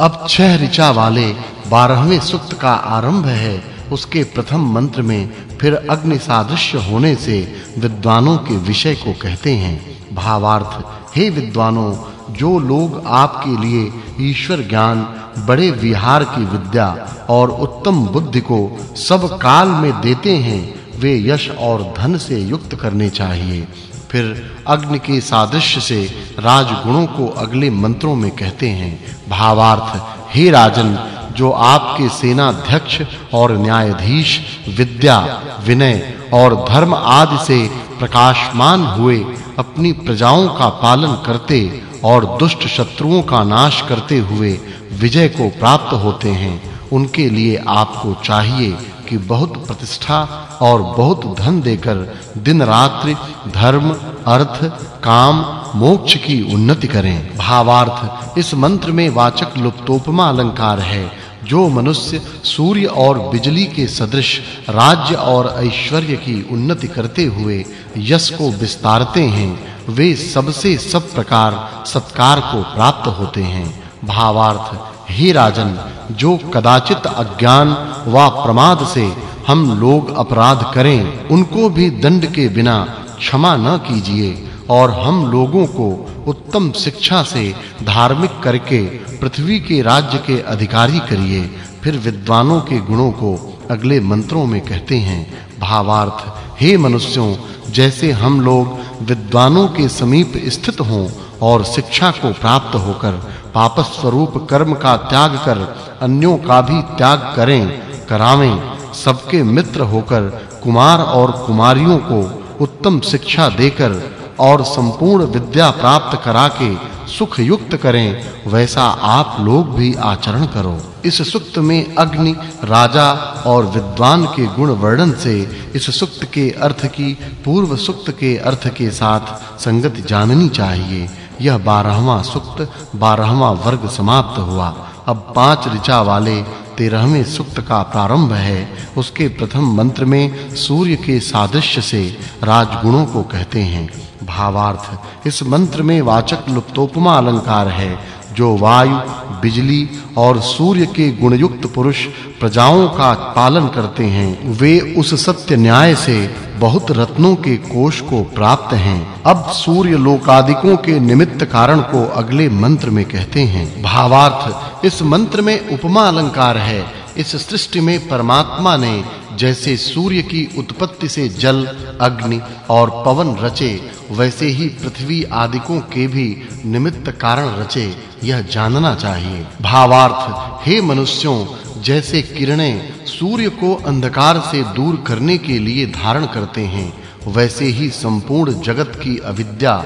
अब छह ऋचा वाले 12वें सूक्त का आरंभ है। उसके प्रथम मंत्र में फिर अग्नि सादृश्य होने से विद्वानों के विषय को कहते हैं। भावार्थ, हे विद्वानों, जो लोग आपके लिए ईश्वर ज्ञान, बड़े विहार की विद्या और उत्तम बुद्धि को सब काल में देते हैं, वे यश और धन से युक्त करने चाहिए। फिर अग्नि के सादृश्य से राजगुणों को अगले मंत्रों में कहते हैं, भावार्थ, हे राजन, जो आपके सेनाध्यक्ष और न्यायाधीश, विद्या, विनय और धर्म आदि से प्रकाशमान हुए, अपनी प्रजाओं का पालन करते और दुष्ट शत्रुओं का नाश करते हुए विजय को प्राप्त होते हैं, उनके लिए आपको चाहिए कि बहुत प्रतिष्ठा और बहुत धन देकर दिन रात्रि धर्म, अर्थ, काम, मोक्ष की उन्नति करें। भावार्थ, इस मंत्र में वाचक् लुप्तोपमा अलंकार है, जो मनुष्य सूर्य और बिजली के सदृश राज्य और ऐश्वर्य की उन्नति करते हुए यश को विस्तारते हैं। वे सबसे सब प्रकार सत्कार को प्राप्त होते हैं। भावार्थ, हे राजन जो कदाचित अज्ञान व प्रमाद से हम लोग अपराध करें, उनको भी दंड के बिना क्षमा न कीजिए और हम लोगों को उत्तम शिक्षा से धार्मिक करके पृथ्वी के राज्य के अधिकारी करिए। फिर विद्वानों के गुणों को अगले मंत्रों में कहते हैं, भावार्थ, हे मनुष्यों, जैसे हम लोग विद्वानों के समीप स्थित हों और शिक्षा को प्राप्त होकर पाप स्वरूप कर्म का त्याग कर अन्यों का भी त्याग करें, करावें। सबके मित्र होकर कुमार और कुमारियों को उत्तम शिक्षा देकर और संपूर्ण विद्या प्राप्त करा के सुख युक्त करें, वैसा आप लोग भी आचरण करो। इस सुक्त में अग्नि, राजा और विद्वान के गुण वर्णन से इस सुक्त के अर्थ की, पूर्व सुक्त के अर्थ के साथ संगति जाननी चाहिए। यह 12वां सुक्त 12वां वर्ग समाप्त हुआ। अब पाँच ऋचा वाले 13वें सुक्त का प्रारंभ है। उसके प्रथम मंत्र में सूर्य के सादृश्य से राजगुणों को कहते हैं। भावार्थ, इस मंत्र में वाचक् लुप्तोपमा अलंकार है। जो वायु, बिजली और सूर्य के गुणयुक्त पुरुष प्रजाओं का पालन करते हैं, वे उस सत्य न्याय से बहुत रत्नों के कोष को प्राप्त हैं। अब सूर्य लोकादिकों के निमित्त कारण को अगले मंत्र में कहते हैं। भावार्थ, इस मंत्र में उपमा अलंकार है। इस सृष्टि में परमात्मा ने जैसे सूर्य की उत्पत्ति से जल, अग्नि और पवन रचे, वैसे ही पृथ्वी आदिकों के भी निमित्त कारण रचे, यह जानना चाहिए। भावार्थ, हे मनुष्यों, जैसे किरणें सूर्य को अंधकार से दूर करने के लिए धारण करते हैं, वैसे ही संपूर्ण जगत की अविद्या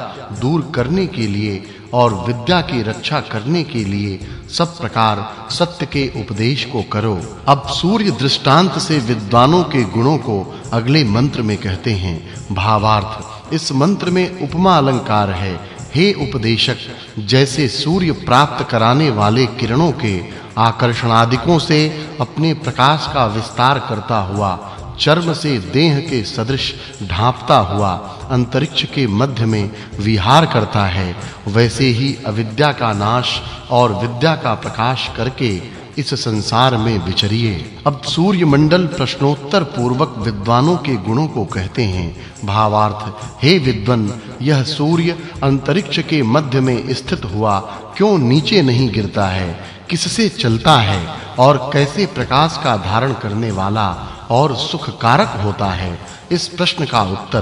दूर करने के लिए और विद्या की रक्षा करने के लिए सब प्रकार सत्य के उपदेश को करो। अब सूर्य दृष्टांत से विद्वानों के गुणों को अगले मंत्र में कहते हैं, भावार्थ। इस मंत्र में उपमा अलंकार है। हे उपदेशक, जैसे सूर्य प्राप्त कराने वाले किरणों के आकर्षणादिकों से अपने प्रकाश का विस्तार करता हुआ चर्म से देह के सदृश ढांपता हुआ अंतरिक्ष के मध्य में विहार करता है, वैसे ही अविद्या का नाश और विद्या का प्रकाश करके इस संसार में विचरिए। अब सूर्य मंडल प्रश्नोत्तर पूर्वक विद्वानों के गुणों को कहते हैं। भावार्थ, हे विद्वन, यह सूर्य अंतरिक्ष के मध्य में स्थित हुआ क्यों नीचे नहीं गिरता है? किससे चलता है? और कैसे प्रकाश का धारण करने वाला और सुख कारक होता है। इस प्रश्न का उत्तर,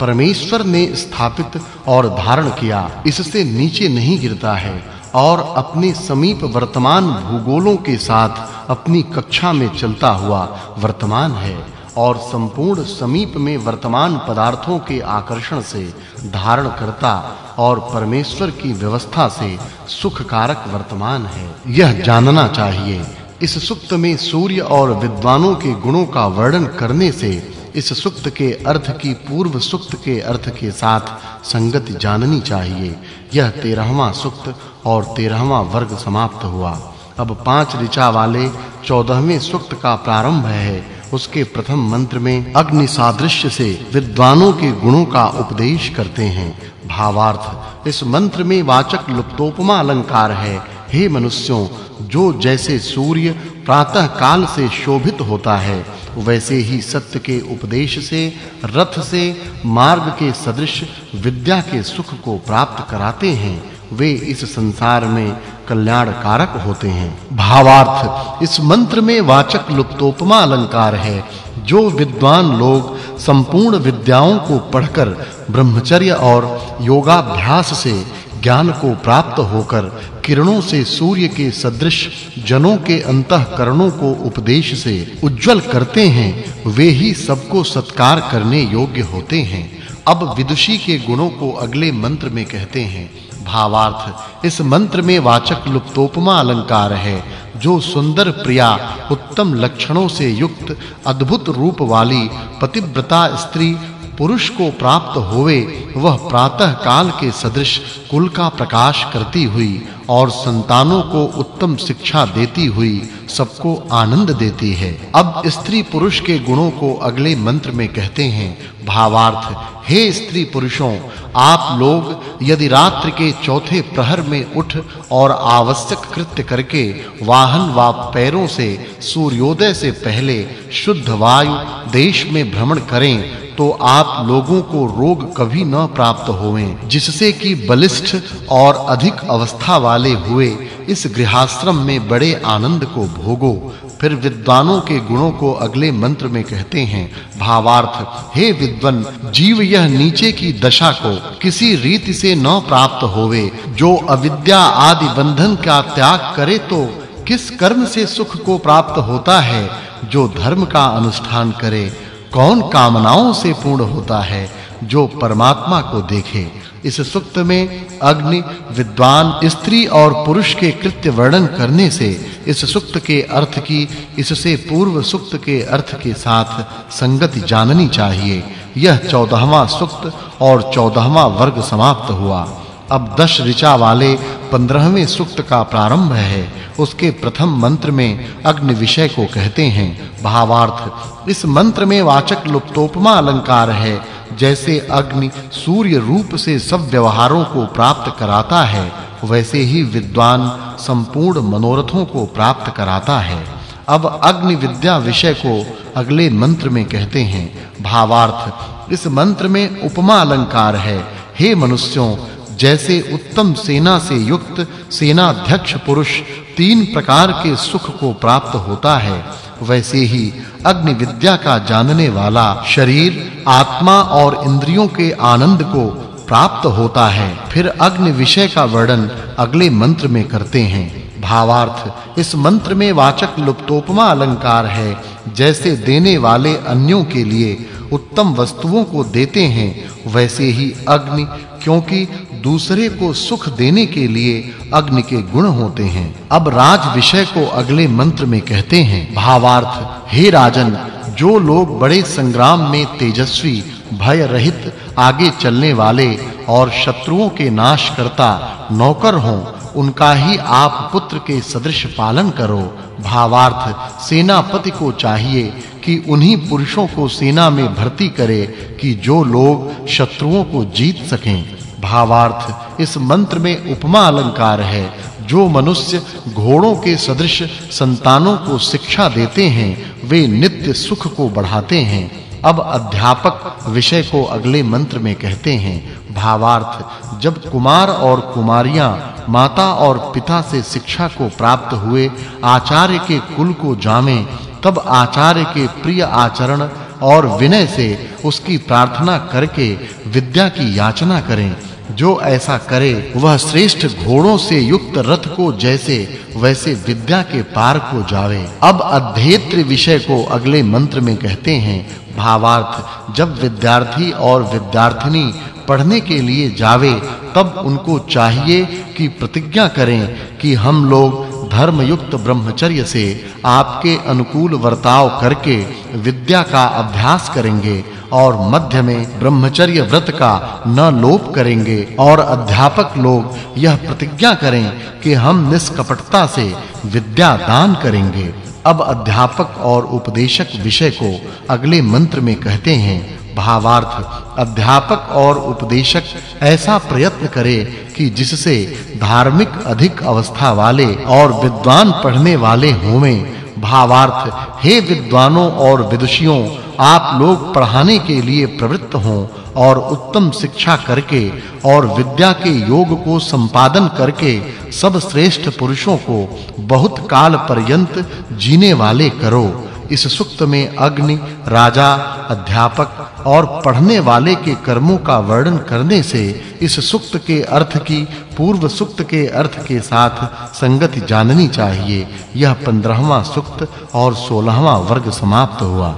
परमेश्वर ने स्थापित और धारण किया, इससे नीचे नहीं गिरता है, और अपने समीप वर्तमान भूगोलों के साथ अपनी कक्षा में चलता हुआ वर्तमान है, और संपूर्ण समीप में वर्तमान पदार्थों के आकर्षण से धारण करता और परमेश्वर की व्यवस्था से सुख कारक वर्तमान है। यह जानना चाहिए इस सुक्त में सूर्य और विद्वानों के गुणों का वर्णन करने से इस सुक्त के अर्थ की पूर्व सुक्त के अर्थ के साथ संगति जाननी चाहिए। यह 13वां सुक्त और 13वां वर्ग समाप्त हुआ। अब पाँच ऋचा वाले 14वें सुक्त का प्रारंभ है। उसके प्रथम मंत्र में अग्नि सादृश्य से विद्वानों के गुणों का उपदेश करते हैं। भावार्थ, इस मंत्र में वाचक् लुप्तोपमा अलंकार है। हे मनुष्यों, जो जैसे सूर्य प्रातः काल से शोभित होता है, वैसे ही सत्य के उपदेश से, रथ से, मार्ग के सदृश, विद्या के सुख को प्राप्त कराते हैं, वे इस संसार में कल्याण कारक होते हैं। भावार्थ, इस मंत्र में वाचक् लुप्तोपमा अलंकार है, जो विद्वान लोग संपूर्ण विद्याओं को पढ़कर ब्रह्मचर्य और योगाभ्यास से ज्ञान को प्राप्त होकर किरणों से सूर्य के सदृश, जनों के अंतःकरणों को उपदेश से उज्जवल करते हैं, वे ही सबको सत्कार करने योग्य होते हैं। अब विदुषी के गुणों को अगले मंत्र में कहते हैं। भावार्थ, इस मंत्र में वाचक् लुप्तोपमा अलंकार है, जो सुंदर प्रिया, उत्तम लक्षणों से युक्त, अद्भुत रूप वाली, पतिव्रता स्त्री पुरुष को प्राप्त होवे, वह प्रातः काल के सदृश कुल का प्रकाश करती हुई और संतानों को उत्तम शिक्षा देती हुई सबको आनंद देती है। अब स्त्री पुरुष के गुणों को अगले मंत्र में कहते हैं, भावार्थ, हे स्त्री पुरुषों, आप लोग यदि रात्रि के चौथे प्रहर में उठ और आवश्यक कृत्य करके वाहन व पैरों से, सूर्योदय से पहले शुद्ध वायु, देश में भ्रमण करें तो आप लोगों को रोग कभी न प्राप्त होवें, जिससे कि बलिष्ठ और अधिक अवस्था वाले हुए इस गृहाश्रम में बड़े आनंद को भोगो। फिर विद्वानों के गुणों को अगले मंत्र में कहते हैं, भावार्थ, हे विद्वन, जीव यह नीचे की दशा को किसी रीति से न प्राप्त होवे। जो अविद्या आदि बंधन का त्याग करे तो किस कर्म से सुख को प्राप्त होता है, जो धर्म का अनुष्ठान करे? कौन कामनाओं से पूर्ण होता है जो परमात्मा को देखे? इस सुक्त में अग्नि, विद्वान, स्त्री और पुरुष के कृत्य वर्णन करने से इस सुक्त के अर्थ की, इससे पूर्व सुक्त के अर्थ के साथ संगति जाननी चाहिए। यह 14वां सुक्त और 14वां वर्ग समाप्त हुआ। अब दश ऋचा वाले 15वें सूक्त का प्रारंभ है। उसके प्रथम मंत्र में अग्नि विषय को कहते हैं, भावार्थ, इस मंत्र में वाचक् लुप्तोपमा अलंकार है, जैसे अग्नि सूर्य रूप से सब व्यवहारों को प्राप्त कराता है, वैसे ही विद्वान संपूर्ण मनोरथों को प्राप्त कराता है। अब अग्नि विद्या विषय को अगले मंत्र में कहते हैं, भावार्थ, इस मंत्र में उपमा अलंकार है, हे मनुष्यों जैसे उत्तम सेना से युक्त सेनाध्यक्ष पुरुष तीन प्रकार के सुख को प्राप्त होता है, वैसे ही अग्नि विद्या का जानने वाला शरीर आत्मा और इंद्रियों के आनंद को प्राप्त होता है। फिर अग्नि विषय का वर्णन अगले मंत्र में करते हैं। भावार्थ, इस मंत्र में वाचक् लुप्तोपमा अलंकार है। जैसे देने वाले अन्यों के लिए उत्तम वस्तुओं को देते हैं, वैसे ही अग्नि, क्योंकि दूसरे को सुख देने के लिए अग्नि के गुण होते हैं। अब राज विषय को अगले मंत्र में कहते हैं। भावार्थ, हे राजन, जो लोग बड़े संग्राम में तेजस्वी भय रहित आगे चलने वाले और शत्रुओं के नाश करता नौकर हों, उनका ही आप पुत्र के सदृश पालन करो। भावार्थ, सेनापति को चाहिए कि उन्हीं पुरुषों को सेना में भर्ती करे कि जो लोग शत्रुओं को जीत सकें। भावार्थ, इस मंत्र में उपमा अलंकार है। जो मनुष्य घोड़ों के सदृश संतानों को शिक्षा देते हैं, वे नित्य सुख को बढ़ाते हैं। अब अध्यापक विषय को अगले मंत्र में कहते हैं, भावार्थ, जब कुमार और कुमारियाँ माता और पिता से शिक्षा को प्राप्त हुए, आचार्य के कुल को जामें, तब आचार्य के प्रिय आचरण और विनय से उसकी प्रार्थना करके विद्या की याचना करें। जो ऐसा करे, वह श्रेष्ठ घोड़ों से युक्त रथ को जैसे वैसे विद्या के पार को जावे। अब अध्येत्र विषय को अगले मंत्र में कहते हैं, भावार्थ, जब विद्यार्थी और विद्यार्थिनी पढ़ने के लिए जावे, तब उनको चाहिए कि प्रतिज्ञा करें कि हम लोग धर्म युक्त ब्रह्मचर्य से आपके अनुकूल वर्ताव करके विद्या का अभ्यास करेंगे और मध्य में ब्रह्मचर्य व्रत का न लोप करेंगे और अध्यापक लोग यह प्रतिज्ञा करें कि हम निष्कपटता से विद्या दान करेंगे। अब अध्यापक और उपदेशक विषय को अगले मंत्र में कहते हैं। भावार्थ, अध्यापक और उपदेशक ऐसा प्रयत्न करे कि जिससे धार्मिक अधिक अवस्था वाले और विद्वान पढ़ने वाले होवें। भावार्थ, हे विद्वानों और विदुषियों, आप लोग पढ़ाने के लिए प्रवृत्त हों और उत्तम शिक्षा करके और विद्या के योग को संपादन करके सब श्रेष्ठ पुरुषों को बहुत काल पर्यंत जीने वाले करो। इस सुक्त में अग्नि, राजा, अध्यापक और पढ़ने वाले के कर्मों का वर्णन करने से इस सुक्त के अर्थ की, पूर्व सुक्त के अर्थ के साथ संगति जाननी चाहिए। यह 15वां सुक्त और 16वां वर्ग समाप्त हुआ।